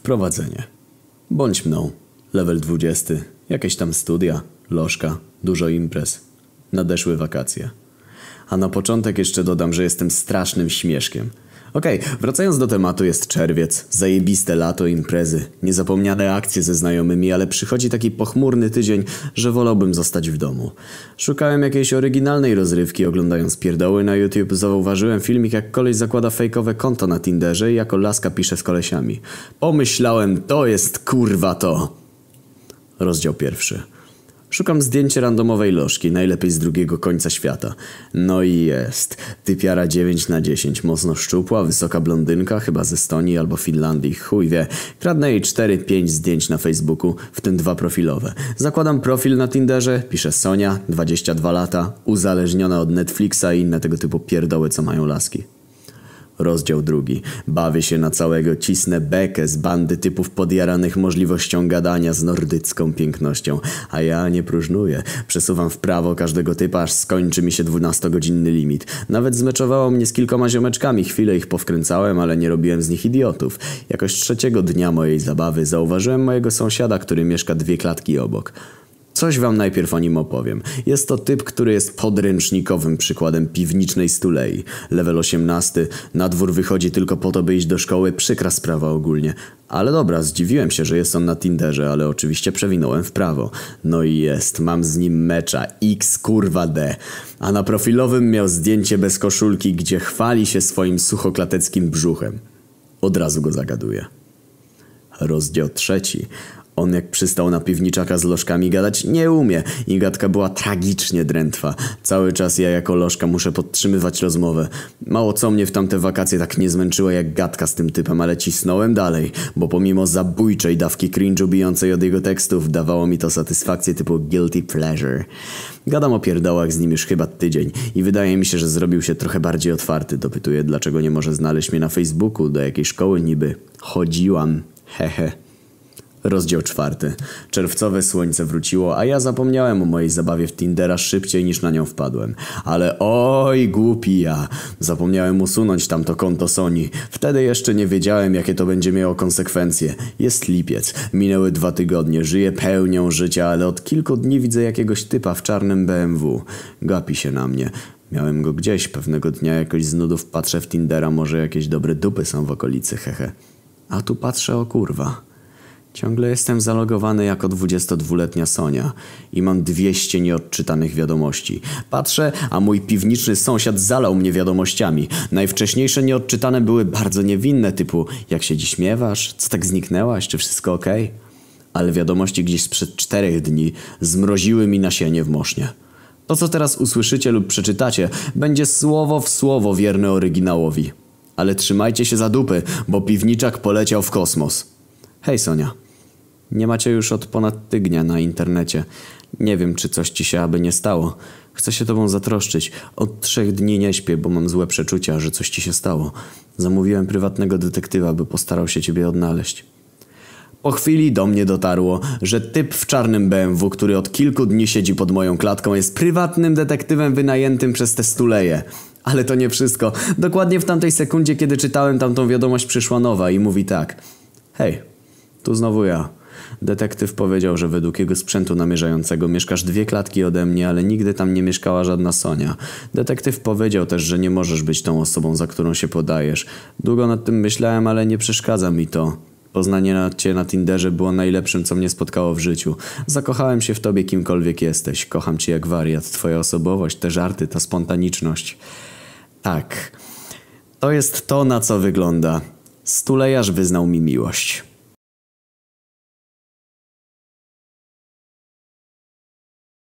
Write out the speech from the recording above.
Wprowadzenie. Bądź mną. Level 20. Jakieś tam studia, lożka, dużo imprez. Nadeszły wakacje. A na początek jeszcze dodam, że jestem strasznym śmieszkiem. Okej, wracając do tematu, jest czerwiec, zajebiste lato, imprezy, niezapomniane akcje ze znajomymi, ale przychodzi taki pochmurny tydzień, że wolałbym zostać w domu. Szukałem jakiejś oryginalnej rozrywki, oglądając pierdoły na YouTube, zauważyłem filmik jak koleś zakłada fejkowe konto na Tinderze i jako laska pisze z kolesiami. Pomyślałem, to jest kurwa to! Rozdział pierwszy. Szukam zdjęcia randomowej lożki, najlepiej z drugiego końca świata. No i jest. Typiara 9 na 10, mocno szczupła, wysoka blondynka, chyba z Estonii albo Finlandii, chuj wie. Kradnę jej 4-5 zdjęć na Facebooku, w tym dwa profilowe. Zakładam profil na Tinderze, pisze Sonia, 22 lata, uzależniona od Netflixa i inne tego typu pierdoły, co mają laski. Rozdział drugi. Bawię się na całego, cisnę bekę z bandy typów podjaranych możliwością gadania z nordycką pięknością. A ja nie próżnuję. Przesuwam w prawo każdego typa, aż skończy mi się 12-godzinny limit. Nawet zmeczowało mnie z kilkoma ziomeczkami. Chwilę ich powkręcałem, ale nie robiłem z nich idiotów. Jakoś trzeciego dnia mojej zabawy zauważyłem mojego sąsiada, który mieszka dwie klatki obok. Coś wam najpierw o nim opowiem. Jest to typ, który jest podręcznikowym przykładem piwniczej stulei. Level 18, na dwór wychodzi tylko po to, by iść do szkoły, przykra sprawa ogólnie. Ale dobra, zdziwiłem się, że jest on na Tinderze, ale oczywiście przewinąłem w prawo. No i jest, mam z nim mecza, x kurwa d. A na profilowym miał zdjęcie bez koszulki, gdzie chwali się swoim suchoklateckim brzuchem. Od razu go zagaduję. Rozdział trzeci. On jak przystał na piwniczaka z lożkami gadać nie umie i gadka była tragicznie drętwa. Cały czas ja jako lożka muszę podtrzymywać rozmowę. Mało co mnie w tamte wakacje tak nie zmęczyło jak gadka z tym typem, ale cisnąłem dalej, bo pomimo zabójczej dawki cringe'u bijącej od jego tekstów dawało mi to satysfakcję typu guilty pleasure. Gadam o pierdołach z nim już chyba tydzień i wydaje mi się, że zrobił się trochę bardziej otwarty. Dopytuję dlaczego nie może znaleźć mnie na Facebooku, do jakiej szkoły niby. Chodziłam. Hehe. Rozdział czwarty. Czerwcowe słońce wróciło, a ja zapomniałem o mojej zabawie w Tindera szybciej niż na nią wpadłem. Ale oj, głupi ja. Zapomniałem usunąć tamto konto Sony. Wtedy jeszcze nie wiedziałem, jakie to będzie miało konsekwencje. Jest lipiec. Minęły dwa tygodnie. Żyję pełnią życia, ale od kilku dni widzę jakiegoś typa w czarnym BMW. Gapi się na mnie. Miałem go gdzieś. Pewnego dnia jakoś z nudów patrzę w Tindera, może jakieś dobre dupy są w okolicy, hehe. A tu patrzę, o kurwa. Ciągle jestem zalogowany jako 22-letnia Sonia i mam 200 nieodczytanych wiadomości. Patrzę, a mój piwniczny sąsiad zalał mnie wiadomościami. Najwcześniejsze nieodczytane były bardzo niewinne, typu jak się dziś miewasz, co tak zniknęłaś, czy wszystko ok? Ale wiadomości gdzieś sprzed czterech dni zmroziły mi nasienie w mosznie. To, co teraz usłyszycie lub przeczytacie, będzie słowo w słowo wierne oryginałowi. Ale trzymajcie się za dupy, bo piwniczak poleciał w kosmos. Hej Sonia. Nie macie już od ponad tygnia na internecie. Nie wiem, czy coś ci się aby nie stało. Chcę się tobą zatroszczyć. Od trzech dni nie śpię, bo mam złe przeczucia, że coś ci się stało. Zamówiłem prywatnego detektywa, by postarał się ciebie odnaleźć. Po chwili do mnie dotarło, że typ w czarnym BMW, który od kilku dni siedzi pod moją klatką, jest prywatnym detektywem wynajętym przez te stuleje. Ale to nie wszystko. Dokładnie w tamtej sekundzie, kiedy czytałem tamtą wiadomość, przyszła nowa i mówi tak. Hej, tu znowu ja. Detektyw powiedział, że według jego sprzętu namierzającego mieszkasz dwie klatki ode mnie, ale nigdy tam nie mieszkała żadna Sonia. Detektyw powiedział też, że nie możesz być tą osobą, za którą się podajesz. Długo nad tym myślałem, ale nie przeszkadza mi to. Poznanie na cię na Tinderze było najlepszym, co mnie spotkało w życiu. Zakochałem się w tobie, kimkolwiek jesteś. Kocham cię jak wariat. Twoja osobowość, te żarty, ta spontaniczność. Tak. To jest to, na co wygląda. Stulejarz wyznał mi miłość.